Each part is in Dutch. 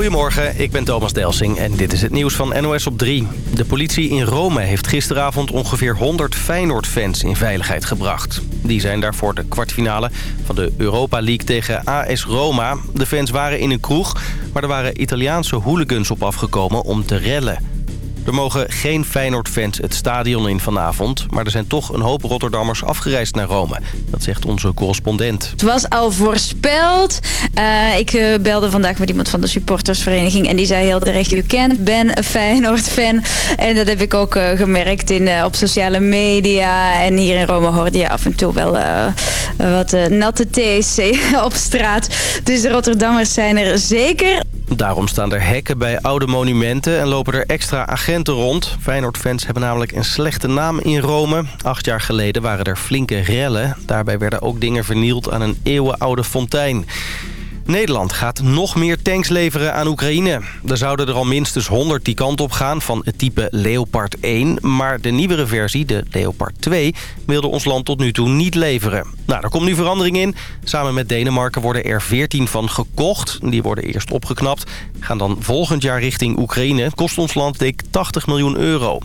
Goedemorgen, ik ben Thomas Delsing en dit is het nieuws van NOS op 3. De politie in Rome heeft gisteravond ongeveer 100 Feyenoord-fans in veiligheid gebracht. Die zijn daar voor de kwartfinale van de Europa League tegen AS Roma. De fans waren in een kroeg, maar er waren Italiaanse hooligans op afgekomen om te rellen. Er mogen geen Feyenoord-fans het stadion in vanavond... maar er zijn toch een hoop Rotterdammers afgereisd naar Rome. Dat zegt onze correspondent. Het was al voorspeld. Uh, ik uh, belde vandaag met iemand van de supportersvereniging... en die zei heel terecht, u kent, ben een Feyenoord-fan. En dat heb ik ook uh, gemerkt in, op sociale media. En hier in Rome hoorde je af en toe wel wat natte thees op straat. Dus de Rotterdammers zijn er zeker... Daarom staan er hekken bij oude monumenten en lopen er extra agenten rond. Feyenoord-fans hebben namelijk een slechte naam in Rome. Acht jaar geleden waren er flinke rellen. Daarbij werden ook dingen vernield aan een eeuwenoude fontein. Nederland gaat nog meer tanks leveren aan Oekraïne. Er zouden er al minstens 100 die kant op gaan van het type Leopard 1. Maar de nieuwere versie, de Leopard 2, wilde ons land tot nu toe niet leveren. Nou, er komt nu verandering in. Samen met Denemarken worden er 14 van gekocht. Die worden eerst opgeknapt. Gaan dan volgend jaar richting Oekraïne. Kost ons land dik 80 miljoen euro.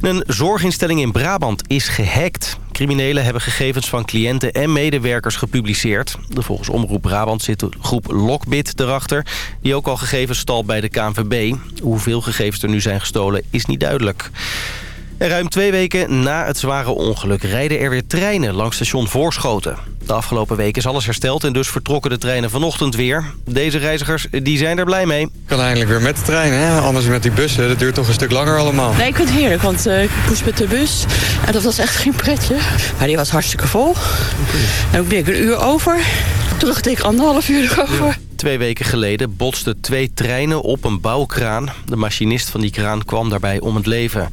Een zorginstelling in Brabant is gehackt. Criminelen hebben gegevens van cliënten en medewerkers gepubliceerd. De volgens Omroep Brabant zit de groep Lockbit erachter... die ook al gegevens stal bij de KNVB. Hoeveel gegevens er nu zijn gestolen is niet duidelijk. En ruim twee weken na het zware ongeluk rijden er weer treinen langs station Voorschoten. De afgelopen weken is alles hersteld en dus vertrokken de treinen vanochtend weer. Deze reizigers die zijn er blij mee. kan eindelijk weer met de trein, hè? anders met die bussen. Dat duurt toch een stuk langer allemaal. Nee, ik vind het heerlijk, want uh, ik moest met de bus. En dat was echt geen pretje. Maar die was hartstikke vol. En ook ben ik een uur over. Terug ik anderhalf uur over. Twee weken geleden botsten twee treinen op een bouwkraan. De machinist van die kraan kwam daarbij om het leven.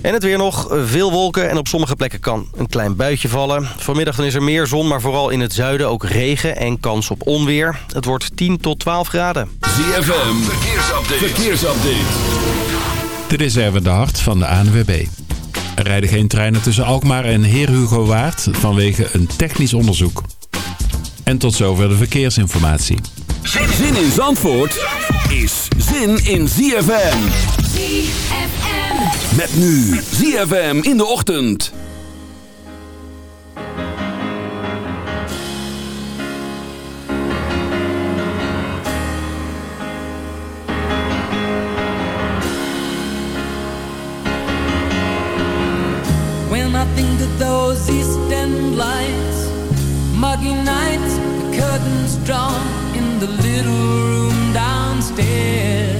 En het weer nog. Veel wolken en op sommige plekken kan een klein buitje vallen. Vanmiddag dan is er meer zon, maar vooral in het zuiden ook regen en kans op onweer. Het wordt 10 tot 12 graden. ZFM, verkeersupdate. verkeersupdate. Dit is Erwin de Hart van de ANWB. Er rijden geen treinen tussen Alkmaar en Heer Hugo Waard vanwege een technisch onderzoek. En tot zover de verkeersinformatie. Zin in Zandvoort is zin in ZFM. ZFM. Met nu ZFM in de ochtend. When I think of those East End lights Muggy nights, the curtains drawn In the little room downstairs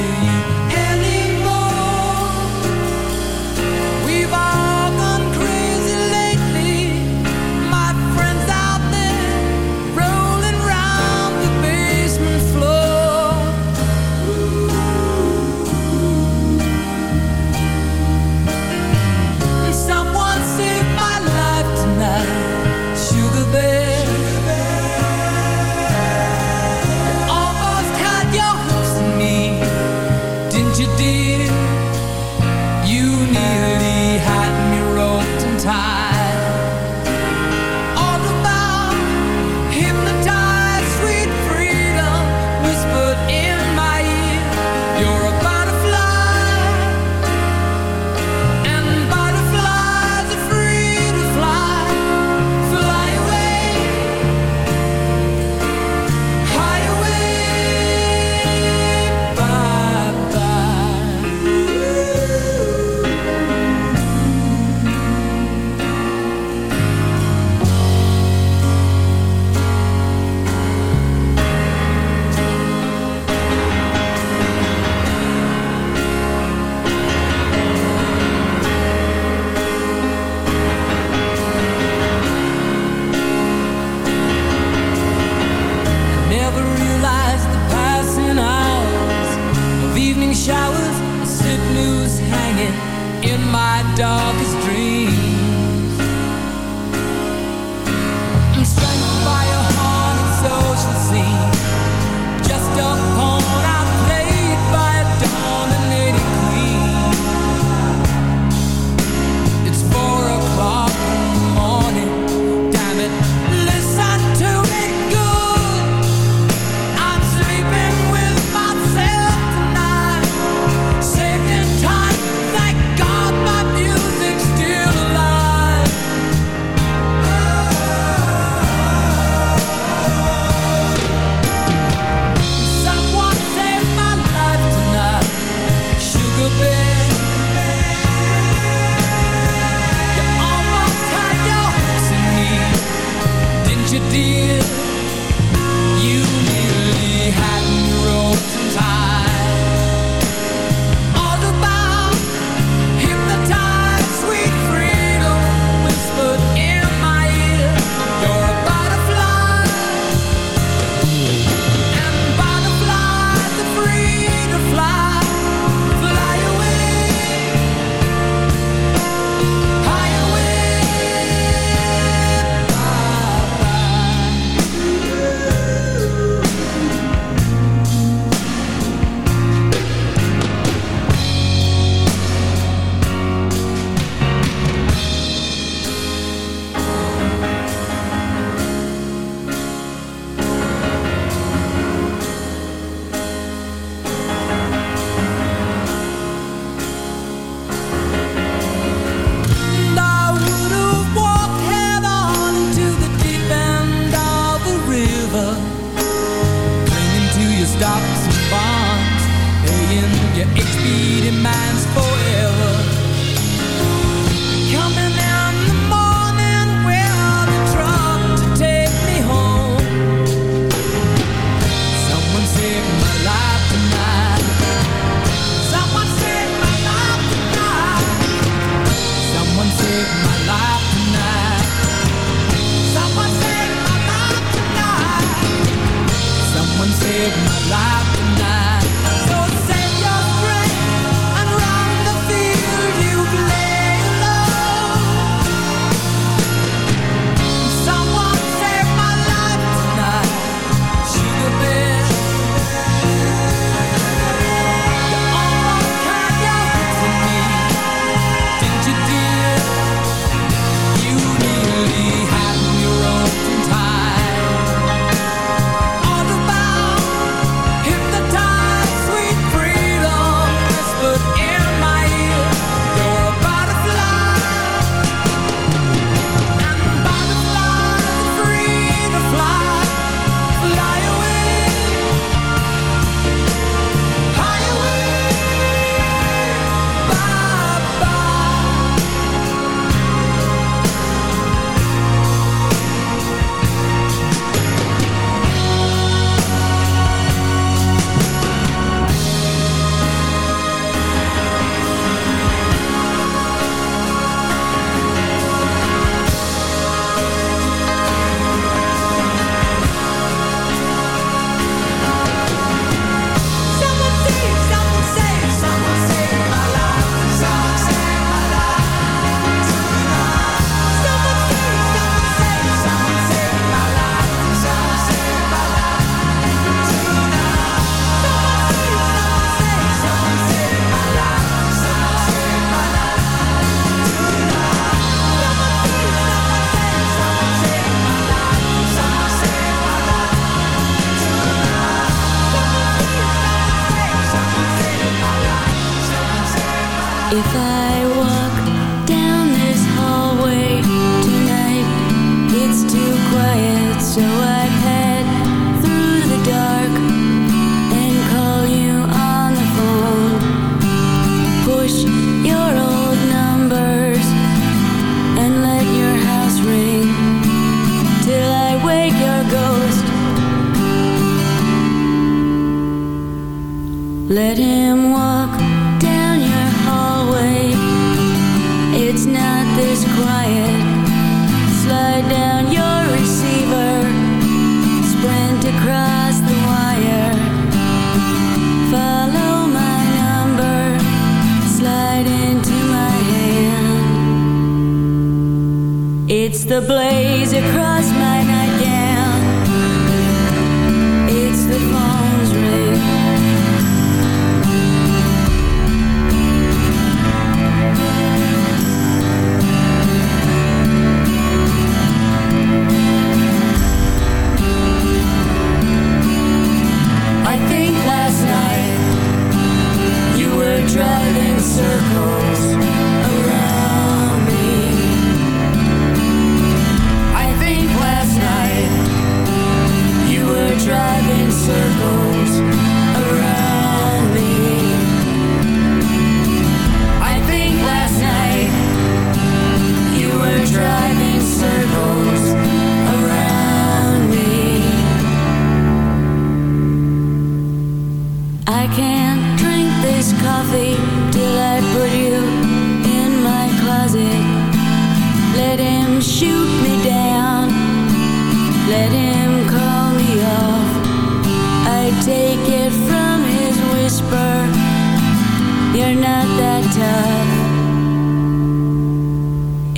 blaze across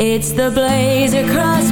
It's the blaze across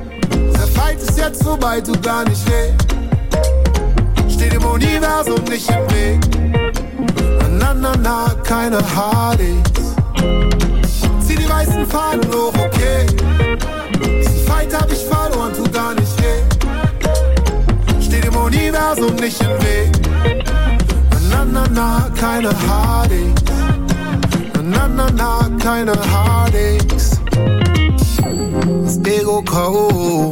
Fight ist jetzt vorbei, tut gar nicht weh. Steht dem Universum nicht im Weg. Na, na, na, keine Hardys. Zieh die weißen Fahnen hoch, okay. Diesen Fight hab ich verloren, tut gar nicht weh. Steht dem Universum nicht im Weg. Na, na, na, keine Hardys. Na, na, na, keine Hardys. Das Ego K.O.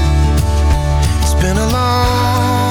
Been a long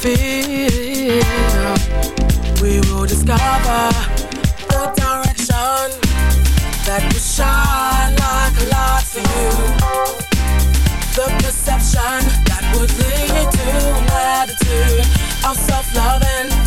Feel, we will discover the direction that will shine like a light for you. The perception that would lead to of self-loving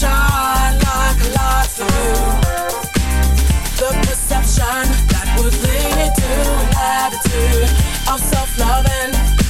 shine like a light through the perception that would lead me to an attitude of self-loving.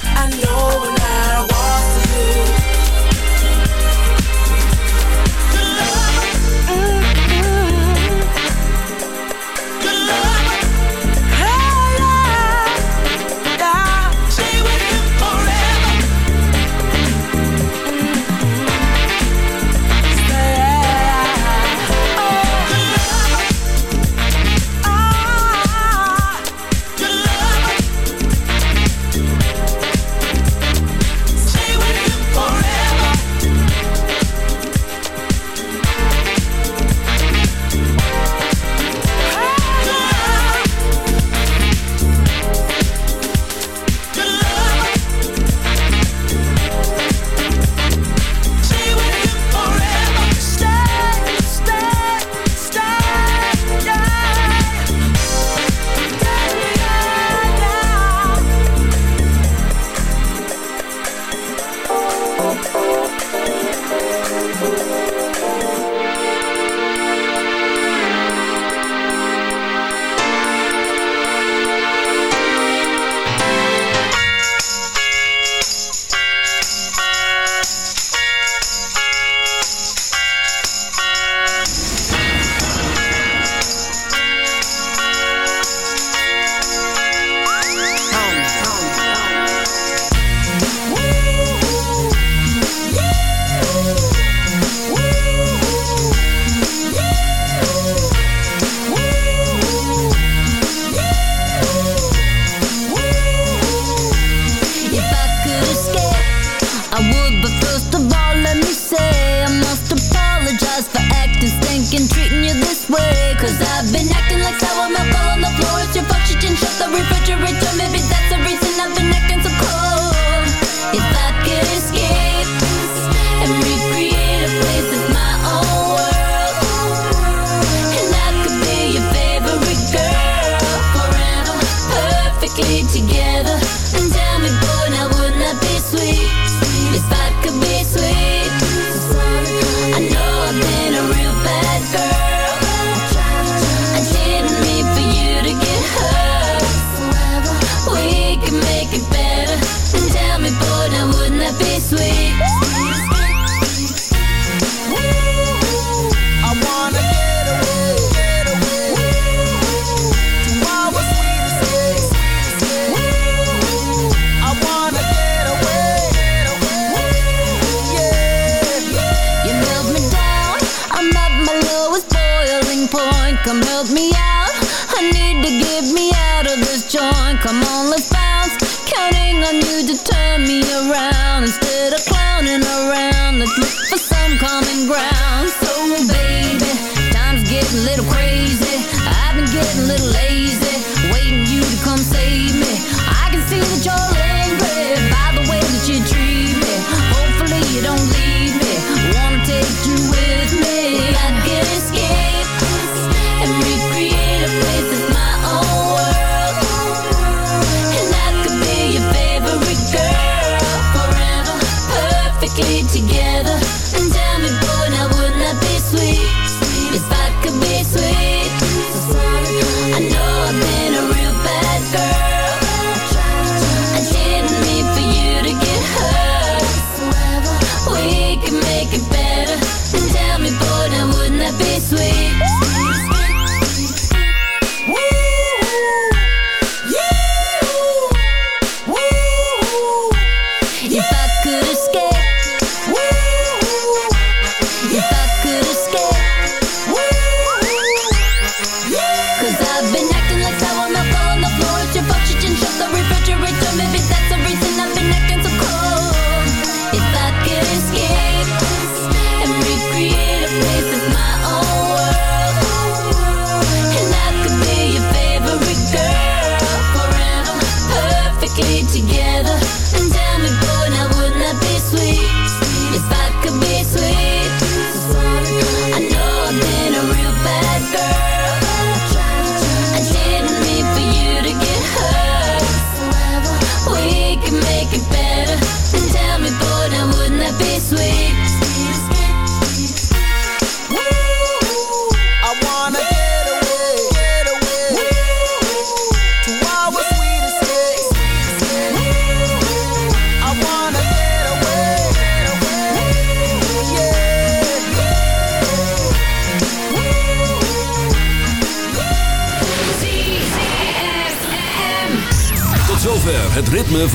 thinking treating you this way Cause I've been acting like sour milk all on the floor. It's your fault she didn't shut the refrigerator. Maybe that's the reason